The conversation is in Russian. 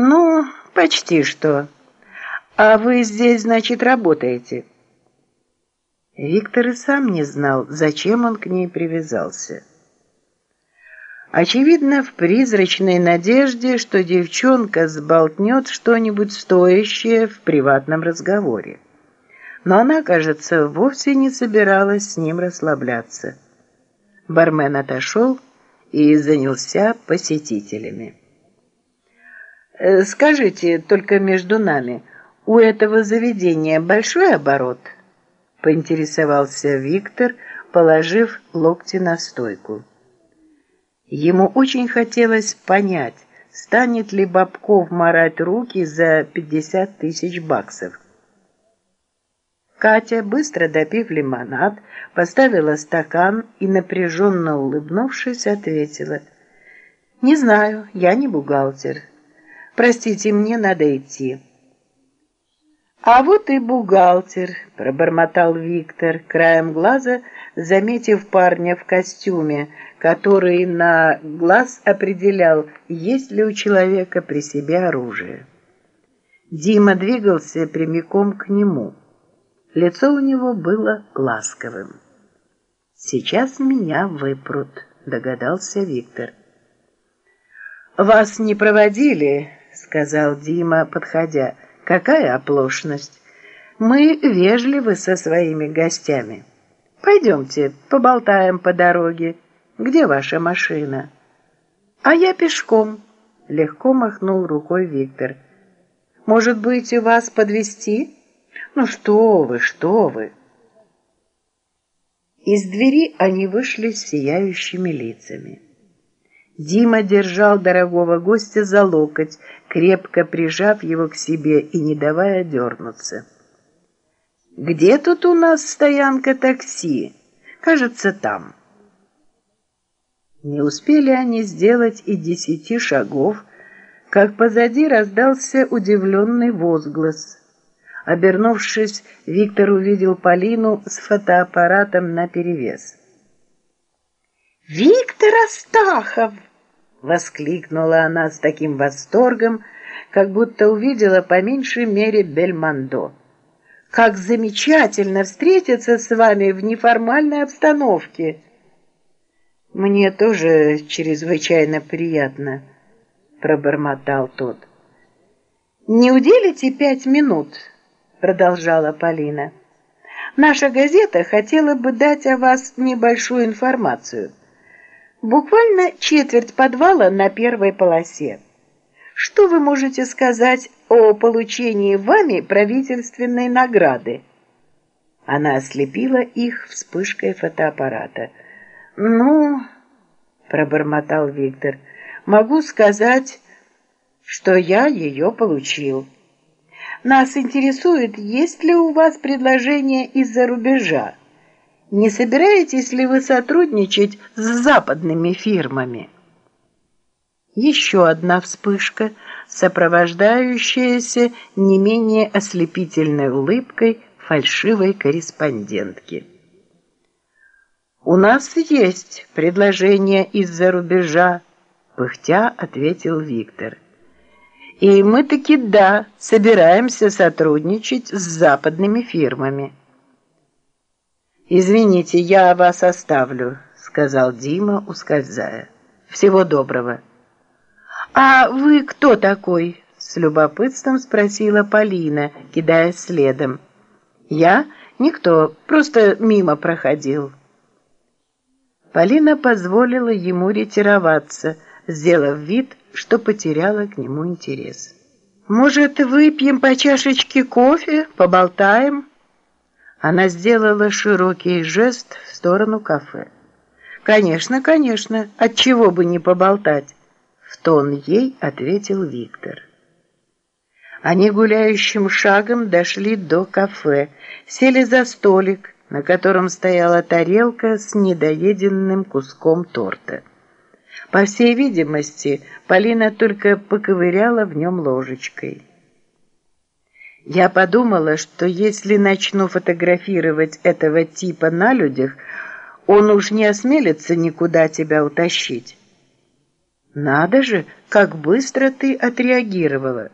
«Ну, почти что. А вы здесь, значит, работаете?» Виктор и сам не знал, зачем он к ней привязался. Очевидно, в призрачной надежде, что девчонка сболтнет что-нибудь стоящее в приватном разговоре. Но она, кажется, вовсе не собиралась с ним расслабляться. Бармен отошел и занялся посетителями. Э, «Скажите, только между нами, у этого заведения большой оборот?» Поинтересовался Виктор, положив локти на стойку. Ему очень хотелось понять, станет ли Бабков марать руки за пятьдесят тысяч баксов. Катя, быстро допив лимонад, поставила стакан и, напряженно улыбнувшись, ответила, «Не знаю, я не бухгалтер. Простите, мне надо идти». «А вот и бухгалтер», — пробормотал Виктор, краем глаза заметив парня в костюме, который на глаз определял, есть ли у человека при себе оружие. Дима двигался прямиком к нему. Лицо у него было ласковым. «Сейчас меня выпрут», — догадался Виктор. «Вас не проводили?» Сказал Дима, подходя. «Какая оплошность! Мы вежливы со своими гостями. Пойдемте, поболтаем по дороге. Где ваша машина?» «А я пешком», — легко махнул рукой Виктор. «Может быть, вас подвести? Ну что вы, что вы!» Из двери они вышли с сияющими лицами. Дима держал дорогого гостя за локоть, крепко прижав его к себе и не давая дернуться. «Где тут у нас стоянка такси? Кажется, там». Не успели они сделать и десяти шагов, как позади раздался удивленный возглас. Обернувшись, Виктор увидел Полину с фотоаппаратом наперевес. «Виктор Астахов!» Воскликнула она с таким восторгом, как будто увидела по меньшей мере Бельмондо. «Как замечательно встретиться с вами в неформальной обстановке!» «Мне тоже чрезвычайно приятно», — пробормотал тот. «Не уделите пять минут?» — продолжала Полина. «Наша газета хотела бы дать о вас небольшую информацию». Буквально четверть подвала на первой полосе. Что вы можете сказать о получении вами правительственной награды? Она ослепила их вспышкой фотоаппарата. «Ну...» — пробормотал Виктор. «Могу сказать, что я ее получил. Нас интересует, есть ли у вас предложение из-за рубежа?» Не собираетесь ли вы сотрудничать с западными фирмами? Еще одна вспышка, сопровождающаяся не менее ослепительной улыбкой фальшивой корреспондентки. «У нас есть предложение из-за рубежа», — пыхтя ответил Виктор. «И мы таки да, собираемся сотрудничать с западными фирмами». «Извините, я вас оставлю», — сказал Дима, ускользая. «Всего доброго». «А вы кто такой?» — с любопытством спросила Полина, кидая следом. «Я? Никто, просто мимо проходил». Полина позволила ему ретироваться, сделав вид, что потеряла к нему интерес. «Может, выпьем по чашечке кофе, поболтаем?» Она сделала широкий жест в сторону кафе. «Конечно, конечно, от чего бы не поболтать?» В тон ей ответил Виктор. Они гуляющим шагом дошли до кафе, сели за столик, на котором стояла тарелка с недоеденным куском торта. По всей видимости, Полина только поковыряла в нем ложечкой. Я подумала, что если начну фотографировать этого типа на людях, он уж не осмелится никуда тебя утащить. Надо же, как быстро ты отреагировала.